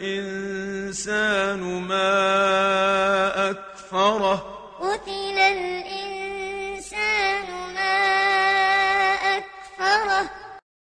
الإنسان ما أكفره قتل